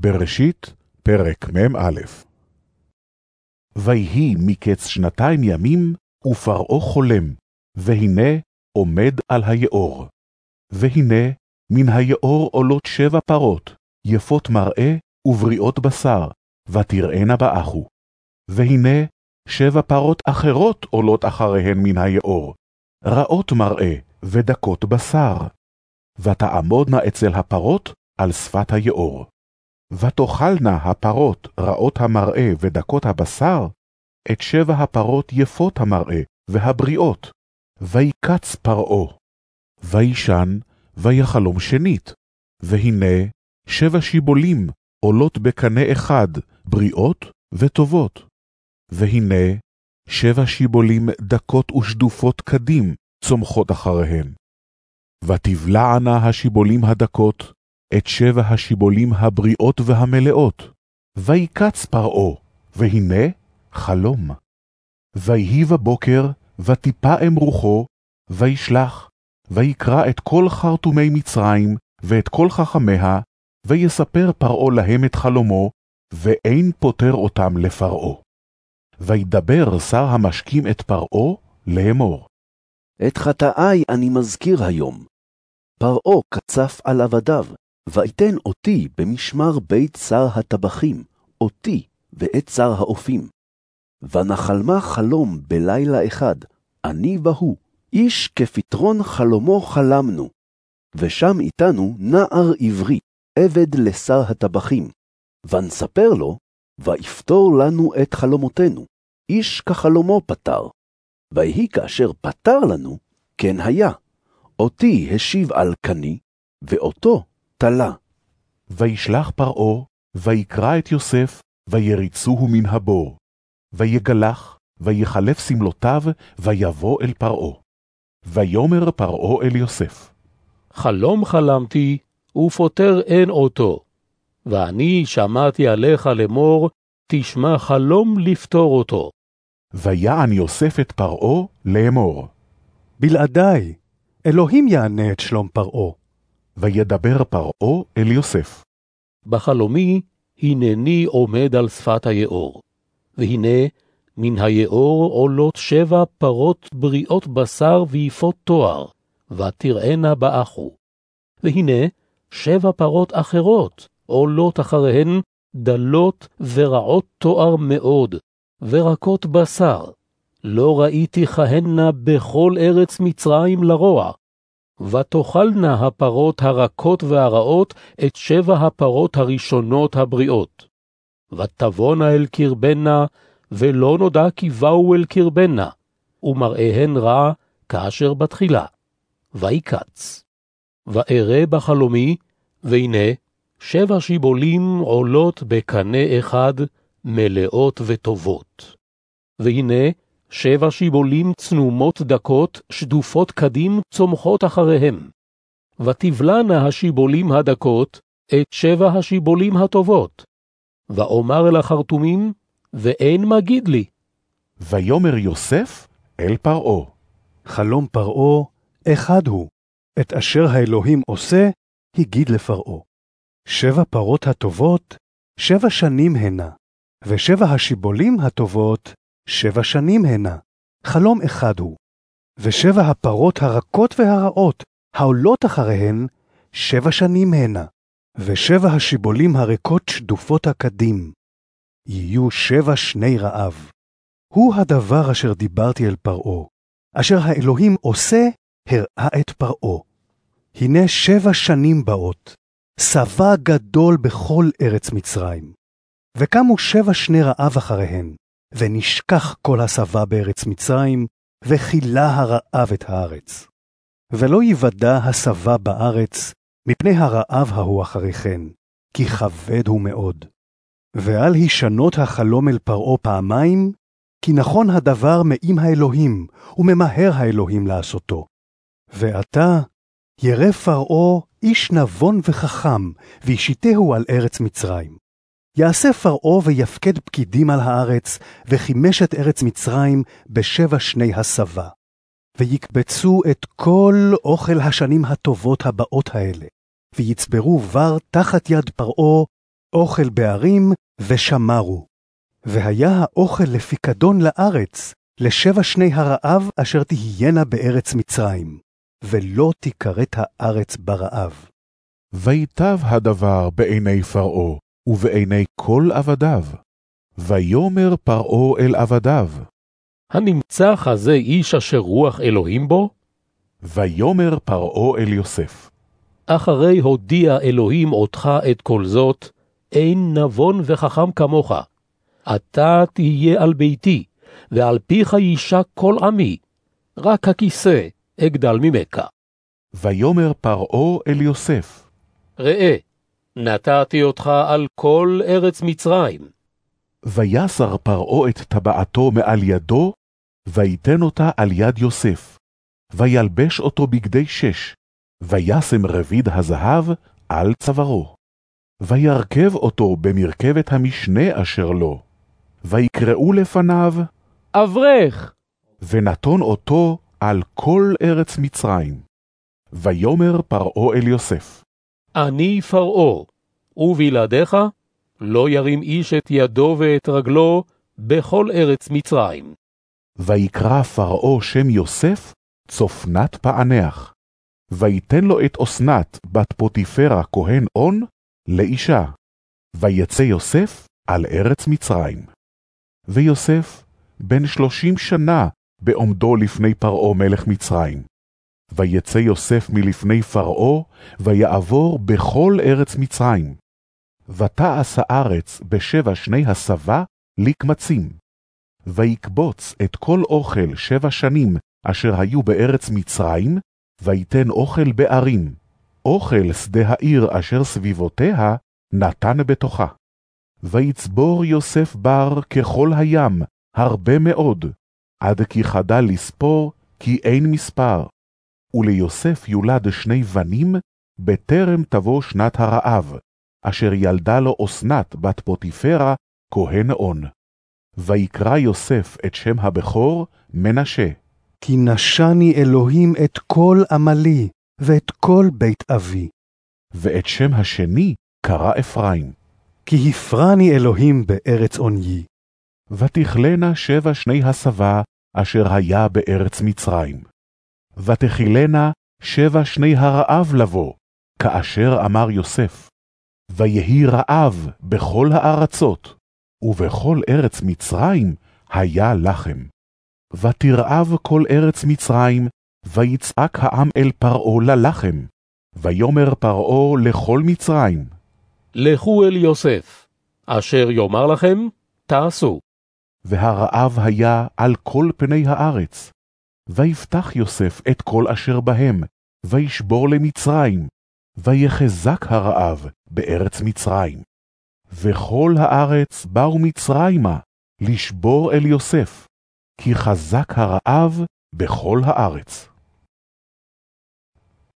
בראשית, פרק מ"א. ויהי מקץ שנתיים ימים, ופרעה חולם, והנה עומד על היאור. והנה מן היאור עולות שבע פרות, יפות מראה ובריאות בשר, ותראינה באחו. והנה שבע פרות אחרות עולות אחריהן מן היאור, רעות מראה ודקות בשר. ותעמודנה אצל הפרות על שפת היאור. ותאכלנה הפרות רעות המראה ודקות הבשר, את שבע הפרות יפות המראה והבריאות, ויקץ פרעה. וישן, ויחלום שנית, והנה שבע שיבולים עולות בקנה אחד, בריאות וטובות. והנה שבע שיבולים דקות ושדופות קדים צומחות אחריהן. ותבלענה השיבולים הדקות, את שבע השיבולים הבריאות והמלאות. ויקץ פרעה, והנה חלום. ויהי בבוקר, ותיפעם רוחו, וישלח, ויקרא את כל חרטומי מצרים, ואת כל חכמיה, ויספר פרעה להם את חלומו, ואין פוטר אותם לפרעה. וידבר שר המשקים את פרעה לאמור. את חטאי אני מזכיר היום. פרעה קצף על עבדיו, ויתן אותי במשמר בית שר הטבחים, אותי ואת שר האופים. ונחלמה חלום בלילה אחד, אני והוא, איש כפתרון חלומו חלמנו. ושם איתנו נער עברי, עבד לשר הטבחים. ונספר לו, ויפתור לנו את חלומותינו, איש כחלומו פתר. ויהי כאשר פתר לנו, כן היה. אותי השיב על קני, ואותו תלה. וישלח פרעה, ויקרא את יוסף, ויריצוהו מן הבור. ויגלח, ויחלף שמלותיו, ויבוא אל פרעה. ויאמר פרעה אל יוסף. חלום חלמתי, ופוטר אין אותו. ואני שמעתי עליך לאמור, תשמע חלום לפתור אותו. ויען יוסף את פרעה לאמור. בלעדי, אלוהים יענה את שלום פרעה. וידבר פרעה אל יוסף. בחלומי הנני עומד על שפת היאור. והנה, מן היאור עולות שבע פרות בריאות בשר ויפות תואר, ותראינה באחו. והנה, שבע פרות אחרות עולות אחריהן, דלות ורעות תואר מאוד, ורקות בשר. לא ראיתי כהנה בכל ארץ מצרים לרוע. ותאכלנה הפרות הרכות והרעות את שבע הפרות הראשונות הבריאות. ותבואנה אל קרבנה, ולא נודע כי באו אל קרבנה, ומראיהן רע כאשר בתחילה. ויקץ. ואראה בחלומי, והנה, שבע שיבולים עולות בקנה אחד, מלאות וטובות. והנה, שבע שיבולים צנומות דקות, שדופות קדים, צומחות אחריהם. ותבלענה השיבולים הדקות, את שבע השיבולים הטובות. ואומר אל החרטומים, ואין מגיד לי. ויאמר יוסף אל פרעה. חלום פרעה אחד הוא, את אשר האלוהים עושה, הגיד לפרעה. שבע פרות הטובות, שבע שנים הנה, ושבע השיבולים הטובות, שבע שנים הנה. חלום אחד הוא. ושבע הפרות הרכות והרעות, העולות אחריהן, שבע שנים הנה. ושבע השיבולים הריקות שדופות הקדים. יהיו שבע שני רעב. הוא הדבר אשר דיברתי אל פרעה, אשר האלוהים עושה, הראה את פרעה. הנה שבע שנים באות, שבע גדול בכל ארץ מצרים. וקמו שבע שני רעב אחריהן, ונשכח כל השבע בארץ מצרים, וכילה הרעב את הארץ. ולא יוודע השבע בארץ, מפני הרעב ההוא אחרי כן, כי כבד הוא מאוד. ועל הישנות החלום אל פרעה פעמיים, כי נכון הדבר מעם האלוהים, וממהר האלוהים לעשותו. ועתה ירא פרעה איש נבון וחכם, וישיתהו על ארץ מצרים. יעשה פרעה ויפקד פקידים על הארץ, וחימש את ארץ מצרים בשבע שני הסבה. ויקבצו את כל אוכל השנים הטובות הבאות האלה, ויצברו בר תחת יד פרעה, אוכל בערים, ושמרו. והיה האוכל לפיקדון לארץ, לשבע שני הרעב אשר תהיינה בארץ מצרים, ולא תיכרת הארץ ברעב. ויטב הדבר בעיני פרעה, ובעיני כל עבדיו. ויאמר פרעה אל עבדיו, הנמצא כזה איש אשר רוח אלוהים בו? ויאמר פרעה אל יוסף, אחרי הודיע אלוהים אותך את כל זאת, אין נבון וחכם כמוך. אתה תהיה על ביתי, ועל פיך יישק כל עמי. רק הכיסא אגדל ממך. ויאמר פרעה אל יוסף, ראה, נתתי אותך על כל ארץ מצרים. ויסר פרעה את טבעתו מעל ידו, ויתן אותה על יד יוסף, וילבש אותו בגדי שש, וישם רביד הזהב על צווארו. וירכב אותו במרכבת המשנה אשר לו, ויקראו לפניו, אברך! ונתון אותו על כל ארץ מצרים. ויאמר פרעה אל יוסף, אני פרעה, ובלעדיך לא ירים איש את ידו ואת רגלו בכל ארץ מצרים. ויקרא פרעה שם יוסף צופנת פענח. ויתן לו את אסנת בת פוטיפרה כהן און לאישה. ויצא יוסף על ארץ מצרים. ויוסף בן שלושים שנה בעומדו לפני פרעה מלך מצרים. ויצא יוסף מלפני פרעה, ויעבור בכל ארץ מצרים. ותעש הארץ בשבע שני הסבה לקמצים. ויקבוץ את כל אוכל שבע שנים אשר היו בארץ מצרים, ויתן אוכל בערים. אוכל שדה העיר אשר סביבותיה נתן בתוכה. ויצבור יוסף בר ככל הים, הרבה מאוד, עד כי חדל לספור, כי אין מספר. וליוסף יולד שני בנים, בטרם תבוא שנת הרעב, אשר ילדה לו אסנת בת פוטיפרה, כהן און. ויקרא יוסף את שם הבכור מנשה. כי נשני אלוהים את כל עמלי, ואת כל בית אבי. ואת שם השני קרא אפרים. כי הפרני אלוהים בארץ עוניי. ותכלנה שבע שני הסבה, אשר היה בארץ מצרים. ותכילנה שבע שני הרעב לבוא, כאשר אמר יוסף. ויהי רעב בכל הארצות, ובכל ארץ מצרים היה לחם. ותרעב כל ארץ מצרים, ויצעק העם אל פרעה ללחם. ויאמר פרעה לכל מצרים, לכו אל יוסף, אשר יאמר לכם, תעשו. והרעב היה על כל פני הארץ. ויפתח יוסף את כל אשר בהם, וישבור למצרים, ויחזק הרעב בארץ מצרים. וכל הארץ באו מצרימה, לשבור אל יוסף, כי חזק הרעב בכל הארץ.